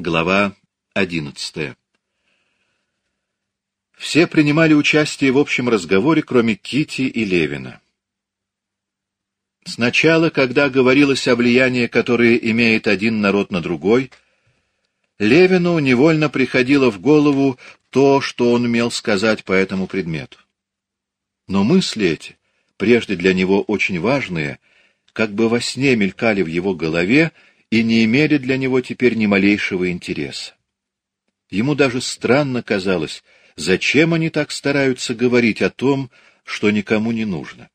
Глава одиннадцатая Все принимали участие в общем разговоре, кроме Кити и Левина. Сначала, когда говорилось о влиянии, которое имеет один народ на другой, Левину невольно приходило в голову то, что он умел сказать по этому предмету. Но мысли эти, прежде для него очень важные, как бы во сне мелькали в его голове и не имели для него теперь ни малейшего интереса. Ему даже странно казалось, зачем они так стараются говорить о том, что никому не нужно.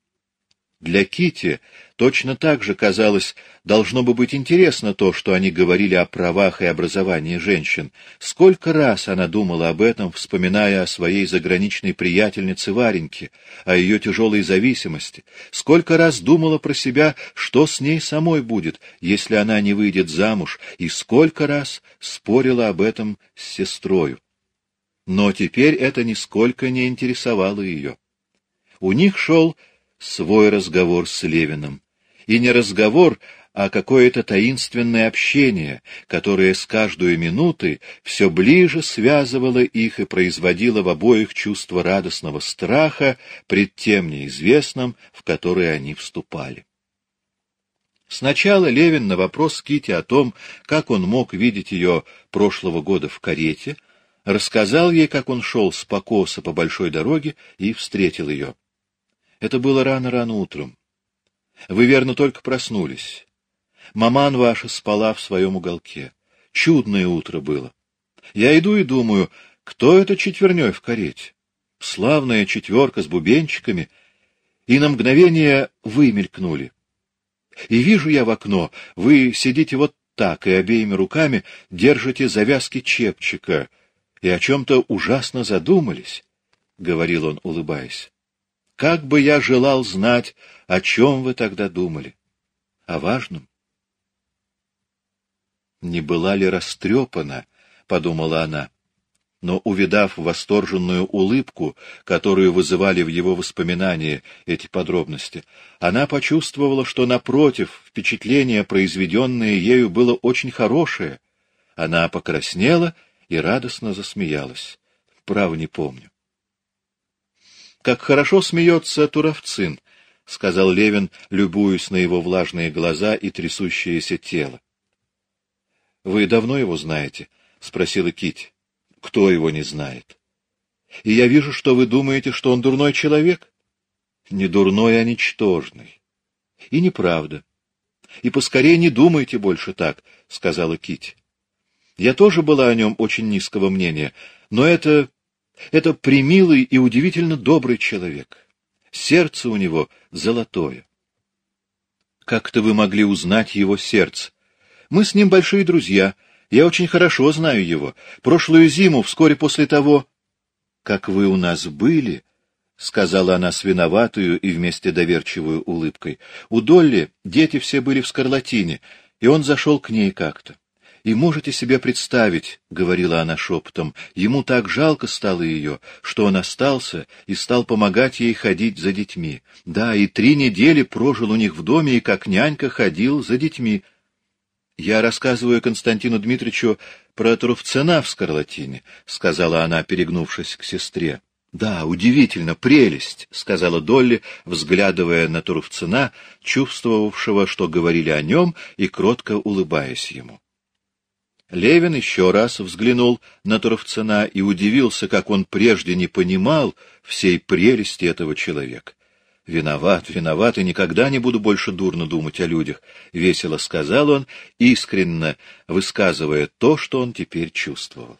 Для Кити точно так же, казалось, должно бы быть интересно то, что они говорили о правах и образовании женщин. Сколько раз она думала об этом, вспоминая о своей заграничной приятельнице Вареньке, о ее тяжелой зависимости. Сколько раз думала про себя, что с ней самой будет, если она не выйдет замуж, и сколько раз спорила об этом с сестрою. Но теперь это нисколько не интересовало ее. У них шел свой разговор с Левиным. И не разговор, а какое-то таинственное общение, которое с каждой минутой все ближе связывало их и производило в обоих чувство радостного страха пред тем неизвестным, в который они вступали. Сначала Левин на вопрос Кити о том, как он мог видеть ее прошлого года в карете, рассказал ей, как он шел с покоса по большой дороге и встретил ее. Это было рано-рано утром. Вы, верно, только проснулись. Маман ваша спала в своем уголке. Чудное утро было. Я иду и думаю, кто это четверней в карете? Славная четверка с бубенчиками. И на мгновение вы мелькнули. И вижу я в окно, вы сидите вот так и обеими руками держите завязки чепчика и о чем-то ужасно задумались, — говорил он, улыбаясь. Как бы я желал знать, о чем вы тогда думали? О важном? Не была ли растрепана, — подумала она, но, увидав восторженную улыбку, которую вызывали в его воспоминании эти подробности, она почувствовала, что, напротив, впечатление, произведенное ею, было очень хорошее. Она покраснела и радостно засмеялась. Право не помню. Как хорошо смеется Туровцин, — сказал Левин, любуясь на его влажные глаза и трясущееся тело. — Вы давно его знаете? — спросила Кить. Кто его не знает? — И я вижу, что вы думаете, что он дурной человек? — Не дурной, а ничтожный. — И неправда. — И поскорее не думайте больше так, — сказала Кить. Я тоже была о нем очень низкого мнения, но это это примилый и удивительно добрый человек. Сердце у него золотое. Как-то вы могли узнать его сердце? Мы с ним большие друзья. Я очень хорошо знаю его. Прошлую зиму, вскоре после того, как вы у нас были, — сказала она с виноватую и вместе доверчивую улыбкой. У Долли дети все были в скарлатине, и он зашел к ней как-то. И можете себе представить, — говорила она шепотом, — ему так жалко стало ее, что он остался и стал помогать ей ходить за детьми. Да, и три недели прожил у них в доме и как нянька ходил за детьми. Я рассказываю Константину Дмитриевичу про Трувцена в Скарлатине, — сказала она, перегнувшись к сестре. — Да, удивительно, прелесть, — сказала Долли, взглядывая на Туровцена, чувствовавшего, что говорили о нем, и кротко улыбаясь ему. Левин еще раз взглянул на Туровцена и удивился, как он прежде не понимал всей прелести этого человека. «Виноват, виноват, и никогда не буду больше дурно думать о людях», — весело сказал он, искренно высказывая то, что он теперь чувствовал.